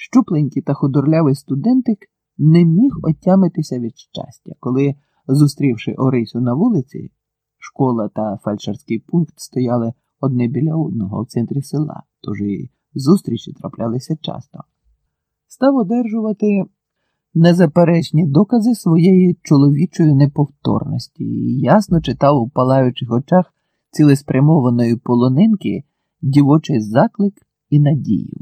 щупленький та худорлявий студентик не міг отямитися від щастя, коли, зустрівши Орисю на вулиці, школа та фельдшерський пункт стояли одне біля одного в центрі села, тож і зустрічі траплялися часто. Став одержувати незаперечні докази своєї чоловічої неповторності і ясно читав у палаючих очах цілеспрямованої полонинки дівочий заклик і надію,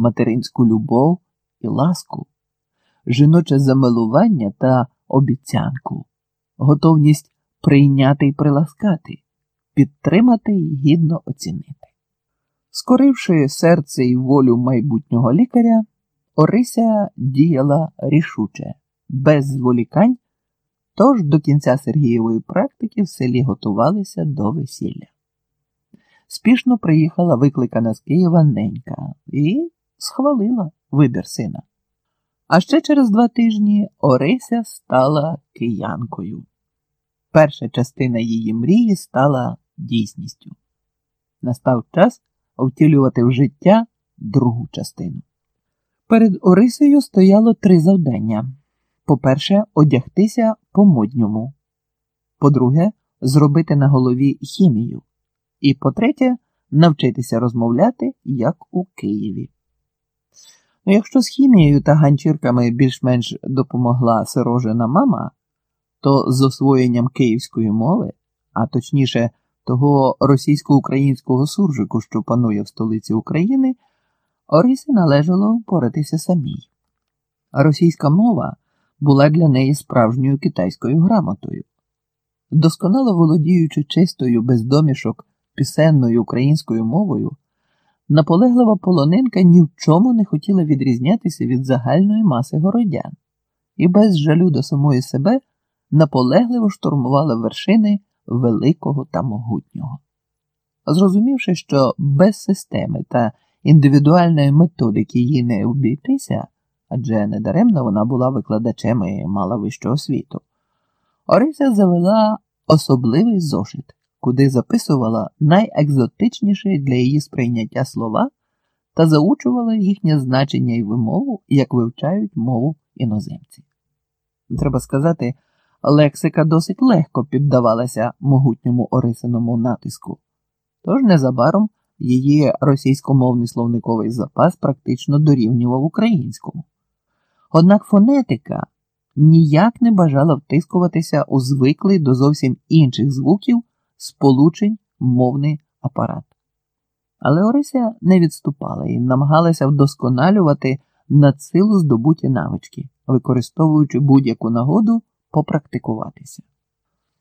материнську любов і ласку, жіноче замилування та обіцянку, готовність прийняти і приласкати, підтримати і гідно оцінити. Скоривши серце і волю майбутнього лікаря, Орися діяла рішуче, без зволікань, тож до кінця Сергієвої практики в селі готувалися до весілля. Спішно приїхала викликана з Києва ненька і схвалила вибір сина. А ще через два тижні Орися стала киянкою. Перша частина її мрії стала дійсністю. Настав час втілювати в життя другу частину. Перед Орисею стояло три завдання: по-перше, одягтися по модньому, по-друге, зробити на голові хімію, і по-третє, навчитися розмовляти, як у Києві. Ну, Якщо з хімією та ганчірками більш-менш допомогла сирожена мама, то з освоєнням київської мови, а точніше, того російсько-українського суржику, що панує в столиці України. Орисі належало впоратися самій. Російська мова була для неї справжньою китайською грамотою. Досконало володіючи чистою без домішок пісенною українською мовою, наполеглива полонинка ні в чому не хотіла відрізнятися від загальної маси городян і без жалю до самої себе наполегливо штурмувала вершини великого та могутнього. Зрозумівши, що без системи та індивідуальної методики їй не обійтися, адже недаремно вона була викладачем і мала вищу освіту. Орися завела особливий зошит, куди записувала найекзотичніші для її сприйняття слова та заучувала їхнє значення і вимову, як вивчають мову іноземці. Треба сказати, лексика досить легко піддавалася могутньому Орисиному натиску, тож незабаром її російськомовний словниковий запас практично дорівнював українському. Однак фонетика ніяк не бажала втискуватися у звиклий до зовсім інших звуків сполучень мовний апарат. Але Орися не відступала і намагалася вдосконалювати надсилу здобуті навички, використовуючи будь-яку нагоду попрактикуватися.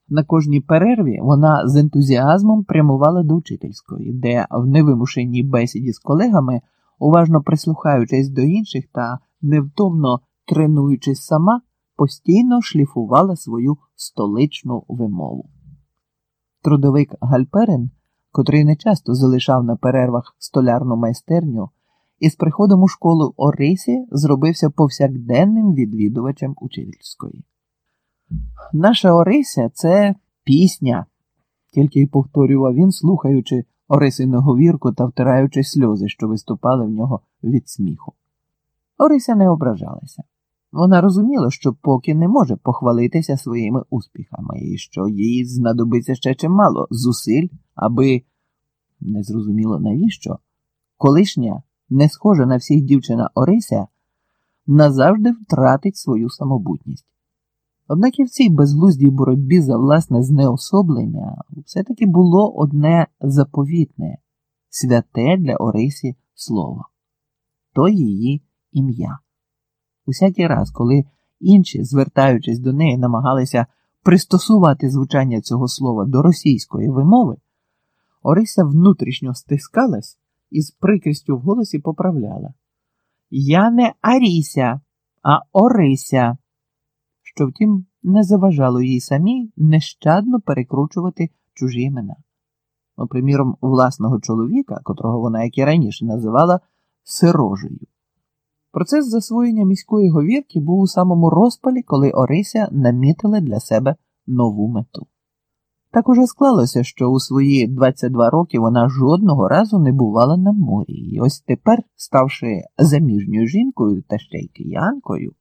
На кожній перерві вона з ентузіазмом прямувала до учительської, де в невимушеній бесіді з колегами, уважно прислухаючись до інших та невтомно тренуючись сама, постійно шліфувала свою столичну вимову. Трудовик Гальперин, котрий нечасто залишав на перервах столярну майстерню, із приходом у школу Орисі зробився повсякденним відвідувачем учительської. Наша Орися це пісня, тільки й повторював він, слухаючи Орисину говірку та втираючи сльози, що виступали в нього від сміху. Орися не ображалася. Вона розуміла, що поки не може похвалитися своїми успіхами, і що їй знадобиться ще чимало зусиль, аби незрозуміло навіщо, колишня, не схожа на всіх дівчина Орися, назавжди втратить свою самобутність. Однак і в цій безглуздій боротьбі за власне знеособлення все-таки було одне заповітне, святе для Орисі слово то її ім'я. Усякий раз, коли інші, звертаючись до неї, намагалися пристосувати звучання цього слова до російської вимови, Орися внутрішньо стискалась і з прикрістю в голосі поправляла Я не Аріся, а Орися що, втім, не заважало їй самій нещадно перекручувати чужі імена. Ну, приміром, власного чоловіка, котрого вона, як і раніше, називала сирожею. Процес засвоєння міської говірки був у самому розпалі, коли Орися намітила для себе нову мету. Так уже склалося, що у свої 22 роки вона жодного разу не бувала на морі, і ось тепер, ставши заміжньою жінкою та ще й киянкою,